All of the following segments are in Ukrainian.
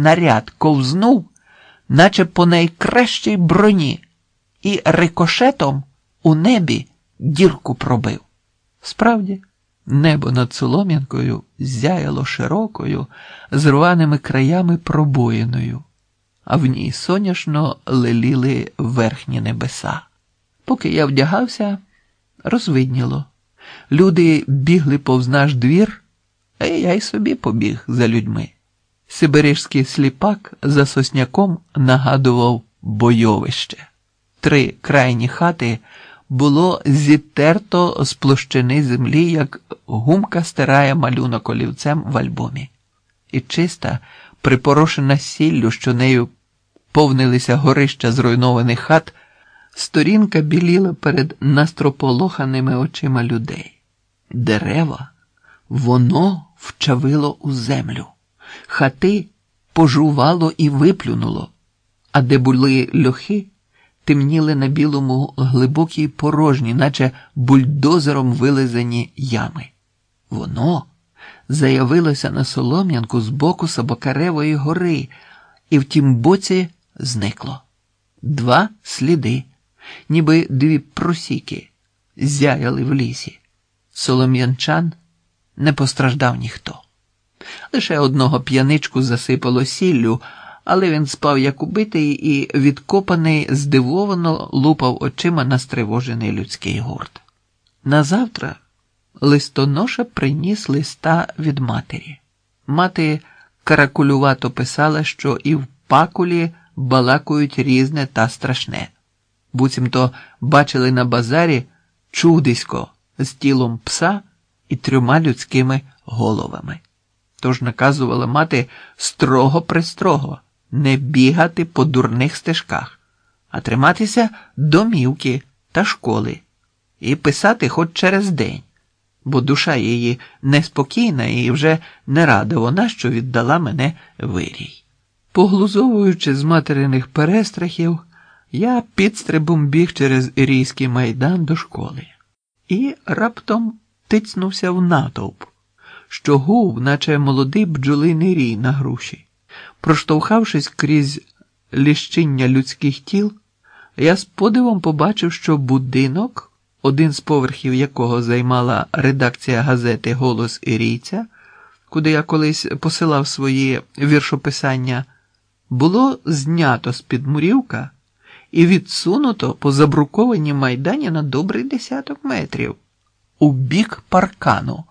снаряд ковзнув, наче по найкращій броні, і рикошетом у небі дірку пробив. Справді, небо над Солом'янкою зяяло широкою, з рваними краями пробоїною, а в ній соняшно леліли верхні небеса. Поки я вдягався, розвидніло. Люди бігли повз наш двір, а я й собі побіг за людьми. Сибиришський сліпак за сосняком нагадував бойовище. Три крайні хати було зітерто з площини землі, як гумка стирає малюнок олівцем в альбомі, і чиста, припорошена сіллю, що нею повнилися горища зруйнованих хат, сторінка біліла перед настрополоханими очима людей. Дерева, воно вчавило у землю, хати пожувало і виплюнуло, а де були льохи, темніли на білому глибокій порожні, наче бульдозером вилизані ями. Воно заявилося на солом'янку з боку Собакаревої гори, і в тім боці зникло. Два сліди, ніби дві просіки, зяяли в лісі. Солом'янчан не постраждав ніхто. Лише одного п'яничку засипало сіллю, але він спав як убитий і відкопаний, здивовано лупав очима на стривожений людський гурт. Назавтра листоноша приніс листа від матері. Мати каракулювато писала, що і в пакулі балакують різне та страшне. Буцімто бачили на базарі чудисько з тілом пса і трьома людськими головами. Тож наказувала мати строго пристрого не бігати по дурних стежках, а триматися домівки та школи і писати хоч через день, бо душа її неспокійна і вже не рада вона, що віддала мене вирій. Поглузовуючи з материних перестрахів, я підстрибом біг через Ірійський майдан до школи і раптом тицнувся в натовп, що гув, наче молодий бджолиний рій на груші. Проштовхавшись крізь ліщиння людських тіл, я з подивом побачив, що будинок, один з поверхів якого займала редакція газети Голос Ірійця, куди я колись посилав свої віршописання, було знято з під мурівка і відсунуто по забрукованій майдані на добрий десяток метрів у бік паркану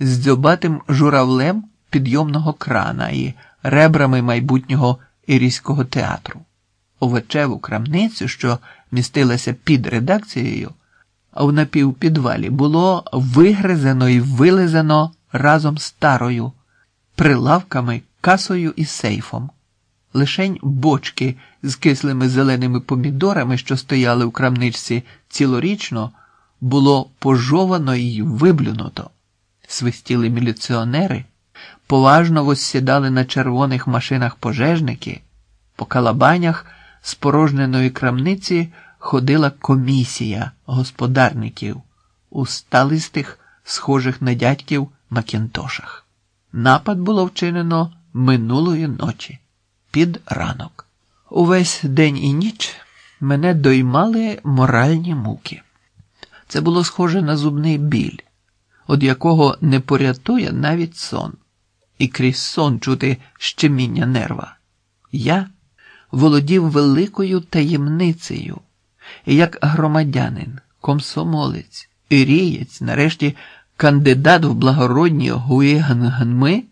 з дзьобатим журавлем підйомного крана і ребрами майбутнього ірійського театру. Овочеву крамницю, що містилася під редакцією, а в напівпідвалі було вигризено і вилизано разом з старою, прилавками, касою і сейфом. Лишень бочки з кислими зеленими помідорами, що стояли в крамничці цілорічно, було пожовано і виблюнуто. Свистіли міліціонери, поважно воссідали на червоних машинах пожежники, по калабанях з порожненої крамниці ходила комісія господарників у сталистих, схожих на дядьків макінтошах. Напад було вчинено минулої ночі під ранок. Увесь день і ніч мене доймали моральні муки. Це було схоже на зубний біль, від якого не порятує навіть сон, і крізь сон чути щеміння нерва. Я володів великою таємницею, як громадянин, комсомолець, ірієць, нарешті кандидат в благородні гуєгангнми,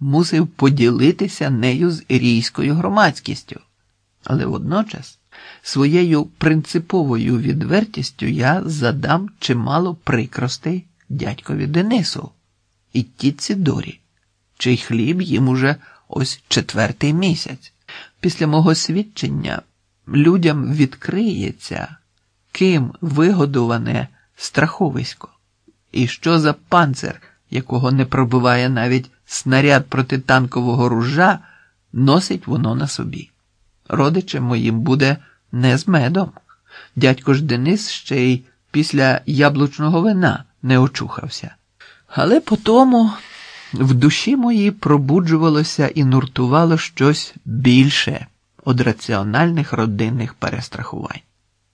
мусив поділитися нею з ірійською громадськістю. Але водночас своєю принциповою відвертістю я задам чимало прикростей дядькові Денису і тітці Дорі, чий хліб їм уже ось четвертий місяць. Після мого свідчення людям відкриється, ким вигодуване страховисько, і що за панцир, якого не пробиває навіть снаряд протитанкового ружа, носить воно на собі. Родичем моїм буде не з медом. Дядько ж Денис ще й після яблучного вина не очухався. Але по тому в душі моїй пробуджувалося і нуртувало щось більше од раціональних родинних перестрахувань.